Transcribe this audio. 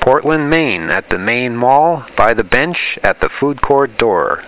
Portland, Maine, at the main mall, by the bench at the food court door.